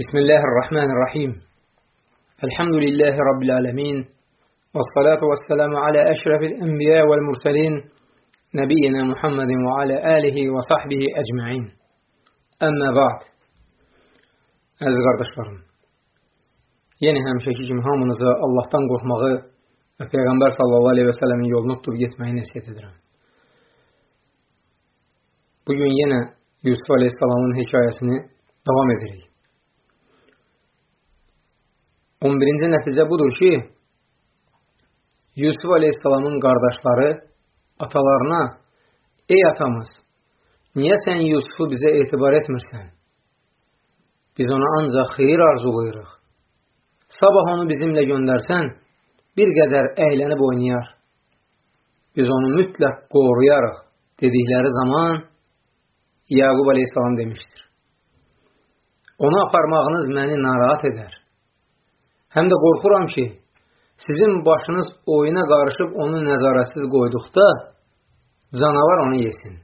بسم الله الرحمن الرحيم الحمد لله رب العالمين والصلاة والسلام على أشرف الأنبياء والمرسلين نبينا محمد وعلى آله وصحبه أجمعين أما بعد Əziz qardaşlarım, yenə həmişəki kimi hamınıza Allahdan qorxmağı və Peyğəmbər sallallahu aleyhi və sələmin yolunu tutub getməyi nəsiyyət edirəm. Bugün yenə Yusuf aleyhissalamın hekayəsini davam edirik. 11-ci nəticə budur ki, Yusuf aleyhissalamın qardaşları atalarına, ey atamız, niyə sən Yusufu bizə etibar etmirsən? Biz ona ancaq xeyir arzulayırıq. Sabah onu bizimlə göndərsən, bir qədər əylənib oynayar. Biz onu mütləq qoruyarıq dedikləri zaman Yaqub aleyhissalam demişdir. Onu aparmağınız məni narahat edər. Həm də qorxuram ki, sizin başınız oyuna qarışıb onu nəzarətsiz qoyduqda, canavar onu yesin.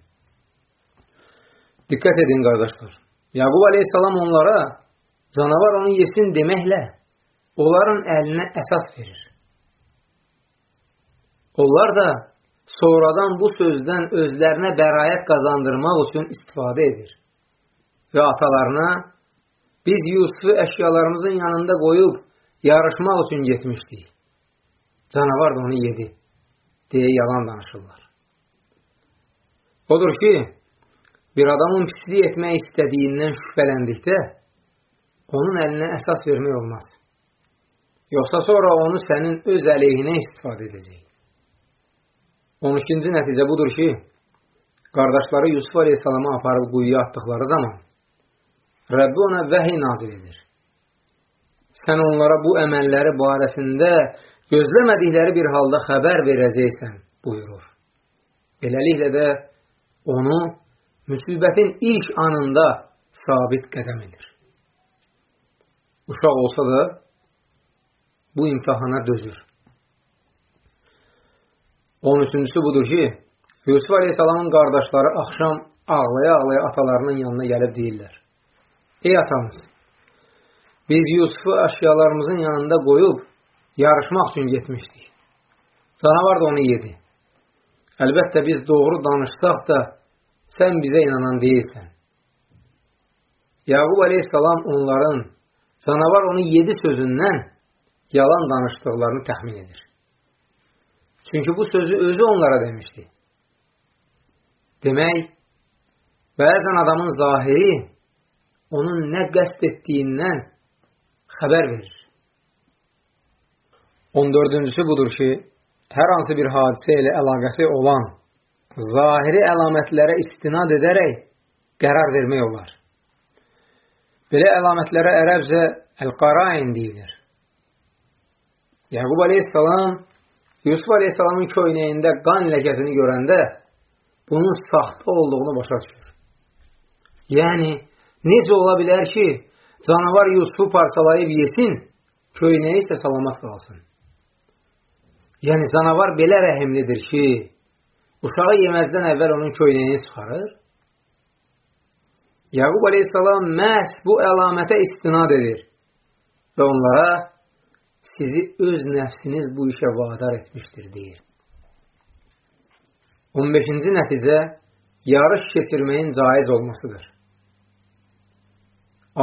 Diqqət edin, qardaşlar. Yaqub aleyhissalam onlara canavar onu yesin deməklə onların əlinə əsas verir. Onlar da sonradan bu sözdən özlərinə bəraət qazandırmaq üçün istifadə edir. Və atalarına biz Yusufu əşyalarımızın yanında qoyub yarışmaq üçün getmişdik. Canavar da onu yedi deyə yalan danışırlar. Odur ki, bir adamın pislik etmək istədiyindən şübhələndikdə onun əlinə əsas vermək olmaz. Yoxsa sonra onu sənin öz əleyhinə istifadə edəcək. 12-ci nəticə budur ki, qardaşları Yusuf Aleyhisselamı aparıb quyuya atdıqları zaman Rəbbi ona vəhiy nazil edir. Sən onlara bu əməlləri barəsində gözləmədikləri bir halda xəbər verəcəksən, buyurur. Beləliklə də onu müsibətin ilk anında sabit qədəm edir. Uşaq olsa da bu imtihana dözür. 13-cüsü budur ki, Yusuf Aleyhisselamın qardaşları axşam ağlaya-ağlaya atalarının yanına gəlib deyirlər. Ey atamız, biz Yusufu əşyalarımızın yanında qoyub yarışmaq üçün getmişdik. Canavar da onu yedi. Əlbəttə biz doğru danışsaq da sən bizə inanan deyilsən. Yaqub aleyhissalam onların canavar onu yedi sözündən yalan danışdıqlarını təxmin edir. Çünki bu sözü özü onlara demişdi. Demək, bəzən adamın zahiri onun nə qəst etdiyindən xəbər verir. 14-cüsü budur ki, hər hansı bir hadisə ilə əlaqəsi olan zahiri əlamətlərə istinad edərək qərar vermək olar. Belə əlamətlərə ərəbcə əl-qarain deyilir. Yaqub aleyhissalam Yusuf aleyhissalamın köynəyində qan ləkəsini görəndə bunun saxta olduğunu başa düşür. Yəni, necə ola bilər ki, canavar Yusufu parçalayıb yesin, köynəyi isə salamat qalsın. Yəni, canavar belə rəhimlidir ki, uşağı yeməzdən əvvəl onun köynəyini çıxarır. Yaqub aleyhissalam məhz bu əlamətə istinad edir və onlara sizi öz nəfsiniz bu işə vadar etmişdir, deyir. 15-ci nəticə yarış keçirməyin caiz olmasıdır.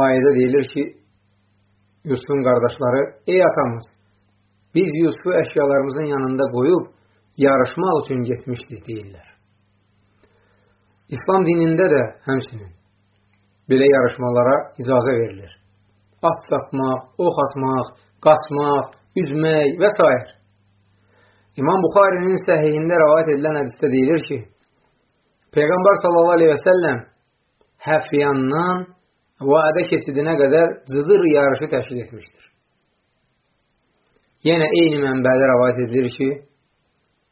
Ayədə deyilir ki, Yusufun qardaşları, ey atamız, biz Yusufu əşyalarımızın yanında qoyub yarışmaq üçün getmişdik, deyirlər. İslam dinində də həmçinin belə yarışmalara icazə verilir. At çapmaq, ox atmaq, qaçmaq, üzmək və s. İmam Buxarinin səhiyində rəvayət edilən hədisdə deyilir ki, Peyğəmbər sallallahu aleyhi və səlləm Həfyandan vadə keçidinə qədər cıdır yarışı təşkil etmişdir. Yenə eyni mənbədə rəvayət edilir ki,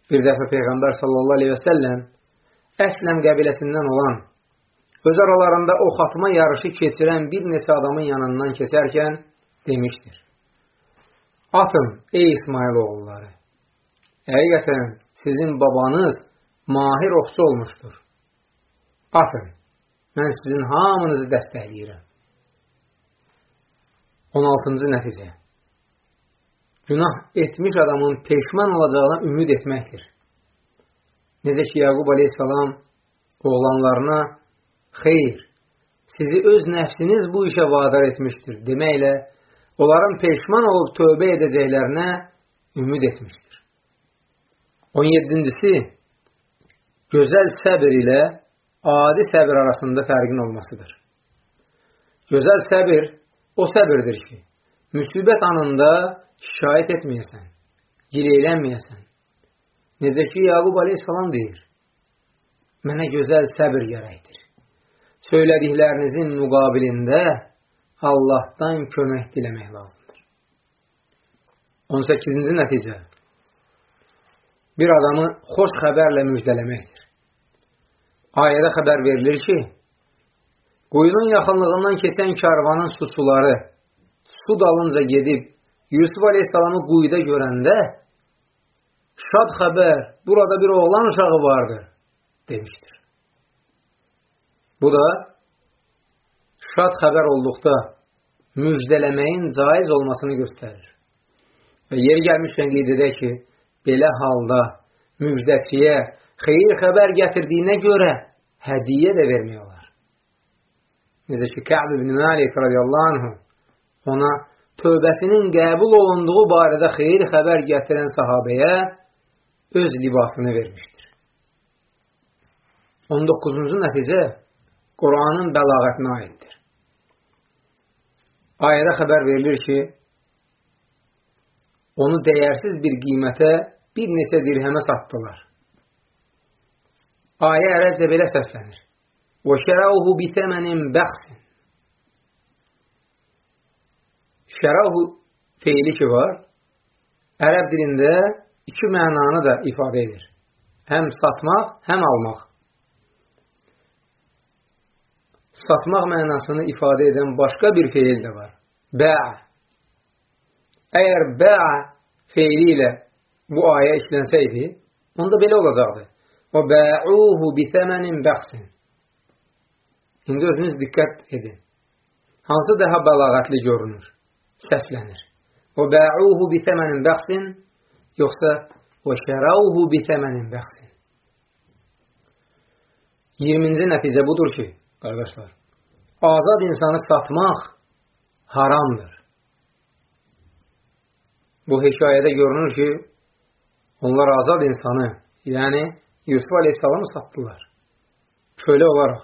bir dəfə Peyğəmbər sallallahu aleyhi və səlləm Əsləm qəbiləsindən olan öz aralarında ox atma yarışı keçirən bir neçə adamın yanından keçərkən demişdir. Atın, ey İsmail oğulları, həqiqətən sizin babanız mahir oxçu olmuşdur. Atın, mən sizin hamınızı dəstəkləyirəm. 16-cı nəticə. Günah etmiş adamın peşman olacağına ümid etməkdir. Necə ki, Yaqub aleyhissalam oğlanlarına xeyr, sizi öz nəfsiniz bu işə vadar etmişdir deməklə, onların peşman olub tövbə edəcəklərinə ümid etmişdir. 17-cisi, gözəl səbir ilə adi səbir arasında fərqin olmasıdır. Gözəl səbir o səbirdir ki, müsibət anında şikayət etməyəsən, gileylənməyəsən. Necə ki, Yaqub aleyhissalam deyir, mənə gözəl səbir gərəkdir. Söylədiklərinizin müqabilində Allahdan kömək diləmək lazımdır. 18-ci nəticə Bir adamı xoş xəbərlə müjdələməkdir. Ayədə xəbər verilir ki, quyunun yaxınlığından keçən karvanın suçuları su dalınca gedib Yusuf Aleyhisselamı quyuda görəndə şad xəbər, burada bir oğlan uşağı vardır, demişdir. Bu da şad xəbər olduqda müjdələməyin caiz olmasını göstərir. Və yeri gəlmişkən qeyd edək ki, belə halda müjdəçiyə xeyir xəbər gətirdiyinə görə hədiyə də vermək olar. Necə ki, Kəb ibn Malik radiyallahu anhu ona tövbəsinin qəbul olunduğu barədə xeyir xəbər gətirən sahabəyə öz libasını vermişdir. 19-cu nəticə Quranın bəlağətinə aiddir. Ayədə xəbər verilir ki, onu dəyərsiz bir qiymətə bir neçə dirhəmə satdılar. Ayə ərəbcə belə səslənir. وَشَرَوْهُ بِثَمَنٍ بَخْسٍ şərahu feili ki var, ərəb dilində iki mənanı da ifadə edir. Həm satmaq, həm almaq. Satmaq mənasını ifadə edən başqa bir feil də var. Bə'a. Əgər bə'a feili ilə bu ayə işlənsəydi, onda belə olacaqdı. Və bə'uhu bisəmənin bəxsin. İndi özünüz diqqət edin. Hansı daha bəlağətli görünür? səslənir. Və bə'uhu bi təmənin bəxsin yoxsa və şərauhu bi təmənin bəxsin. 20-ci nəticə budur ki, qardaşlar, azad insanı satmaq haramdır. Bu hekayədə görünür ki, onlar azad insanı, yəni Yusuf Aleyhisselamı satdılar. Kölə olaraq.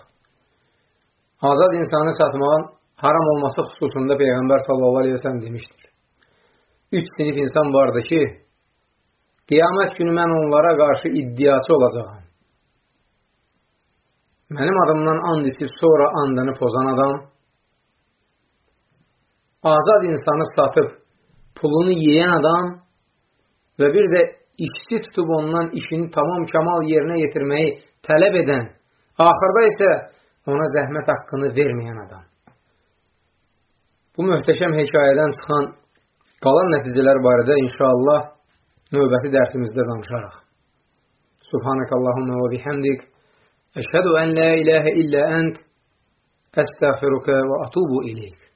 Azad insanı satmağın haram olması xüsusunda Peyğəmbər sallallahu aleyhi ve sellem demişdir. Üç sinif insan vardı ki, qiyamət günü mən onlara qarşı iddiaçı olacağım. Mənim adımdan and içib sonra andını pozan adam, azad insanı satıb pulunu yeyən adam və bir də işçi tutub ondan işini tamam kamal yerinə yetirməyi tələb edən, axırda isə ona zəhmət haqqını verməyən adam. Bu möhtəşəm hekayədən çıxan qalan nəticələr barədə inşallah növbəti dərsimizdə danışarıq. Subhanəkallahumma və bihamdik. Əşhədu ən la ilahə illə ənt. Əstəğfiruka və atubu ileyk.